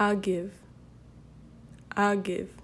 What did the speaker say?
I'll give. I'll give.